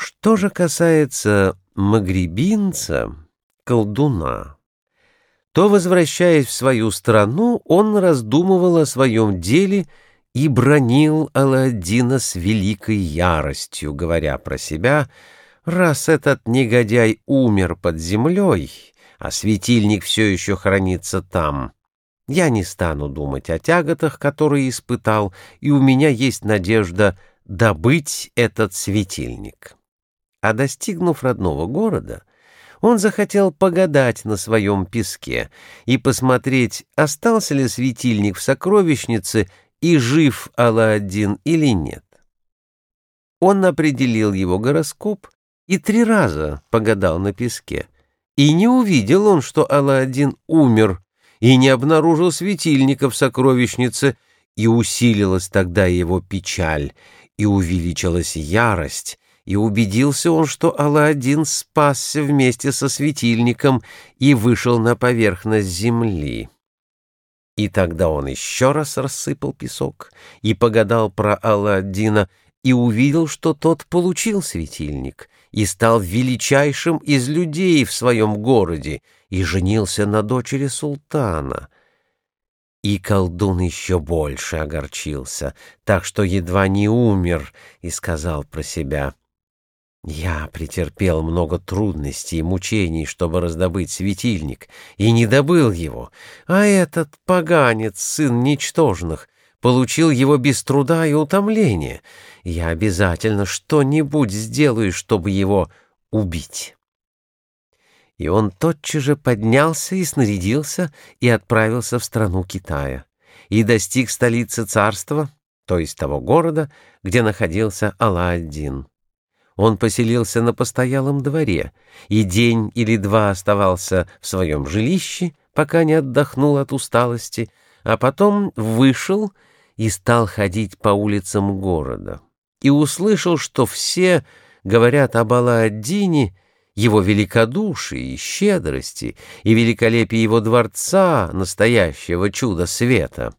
Что же касается магребинца, колдуна, то, возвращаясь в свою страну, он раздумывал о своем деле и бронил Аладдина с великой яростью, говоря про себя, «Раз этот негодяй умер под землей, а светильник все еще хранится там, я не стану думать о тяготах, которые испытал, и у меня есть надежда добыть этот светильник». А достигнув родного города, он захотел погадать на своем песке и посмотреть, остался ли светильник в сокровищнице и жив Алладин или нет. Он определил его гороскоп и три раза погадал на песке. И не увидел он, что Алладин умер, и не обнаружил светильника в сокровищнице, и усилилась тогда его печаль, и увеличилась ярость, и убедился он, что Алладин спасся вместе со светильником и вышел на поверхность земли. И тогда он еще раз рассыпал песок и погадал про Алладдина и увидел, что тот получил светильник и стал величайшим из людей в своем городе и женился на дочери султана. И колдун еще больше огорчился, так что едва не умер и сказал про себя — я претерпел много трудностей и мучений, чтобы раздобыть светильник, и не добыл его, а этот поганец, сын ничтожных, получил его без труда и утомления. Я обязательно что-нибудь сделаю, чтобы его убить. И он тотчас же поднялся и снарядился и отправился в страну Китая, и достиг столицы царства, то есть того города, где находился Алла-один. Он поселился на постоялом дворе и день или два оставался в своем жилище, пока не отдохнул от усталости, а потом вышел и стал ходить по улицам города. И услышал, что все говорят об Алладдине, его великодушии и щедрости, и великолепии его дворца, настоящего чуда света.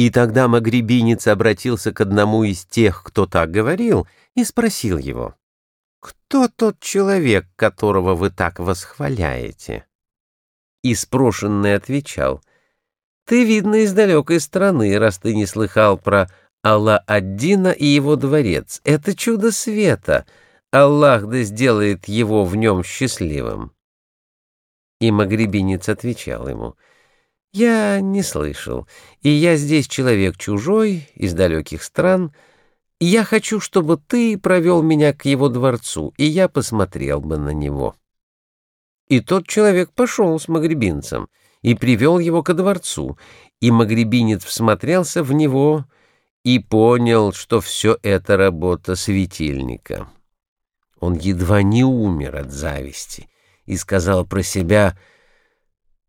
И тогда магребинец обратился к одному из тех, кто так говорил, и спросил его, «Кто тот человек, которого вы так восхваляете?» И спрошенный отвечал, «Ты, видно, из далекой страны, раз ты не слыхал про Алла-Аддина и его дворец. Это чудо света. Аллах да сделает его в нем счастливым». И магребинец отвечал ему, — я не слышал, и я здесь человек чужой, из далеких стран, и я хочу, чтобы ты провел меня к его дворцу, и я посмотрел бы на него. И тот человек пошел с магребинцем и привел его ко дворцу, и магребинец всмотрелся в него и понял, что все это работа светильника. Он едва не умер от зависти и сказал про себя —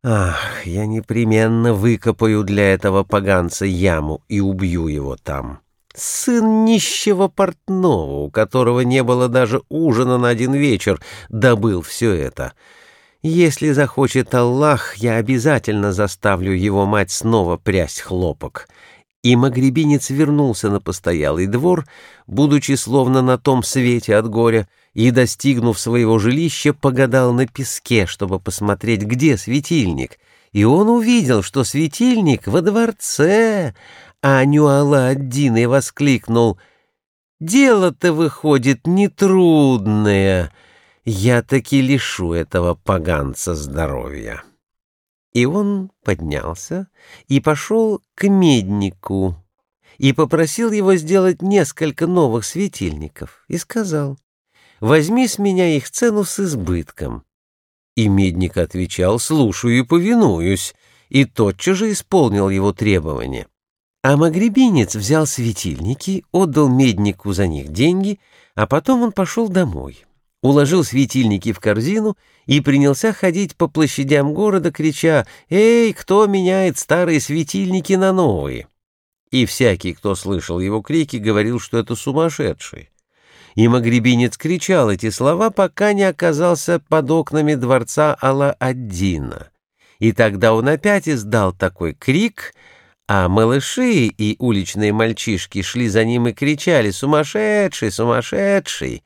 Ах, я непременно выкопаю для этого поганца яму и убью его там. Сын нищего портного, у которого не было даже ужина на один вечер, добыл все это. Если захочет Аллах, я обязательно заставлю его мать снова прясть хлопок. И магребинец вернулся на постоялый двор, будучи словно на том свете от горя, и, достигнув своего жилища, погадал на песке, чтобы посмотреть, где светильник. И он увидел, что светильник во дворце, а Нюала-один и воскликнул «Дело-то выходит нетрудное, я таки лишу этого поганца здоровья». И он поднялся и пошел к меднику и попросил его сделать несколько новых светильников и сказал возьми с меня их цену с избытком». И медник отвечал, слушаю и повинуюсь, и тотчас же исполнил его требования. А магребинец взял светильники, отдал меднику за них деньги, а потом он пошел домой, уложил светильники в корзину и принялся ходить по площадям города, крича «Эй, кто меняет старые светильники на новые?» И всякий, кто слышал его крики, говорил, что это сумасшедший и магребинец кричал эти слова, пока не оказался под окнами дворца Алла-Аддина. И тогда он опять издал такой крик, а малыши и уличные мальчишки шли за ним и кричали «Сумасшедший! Сумасшедший!»